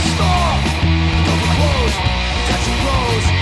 store. Door closed. and close.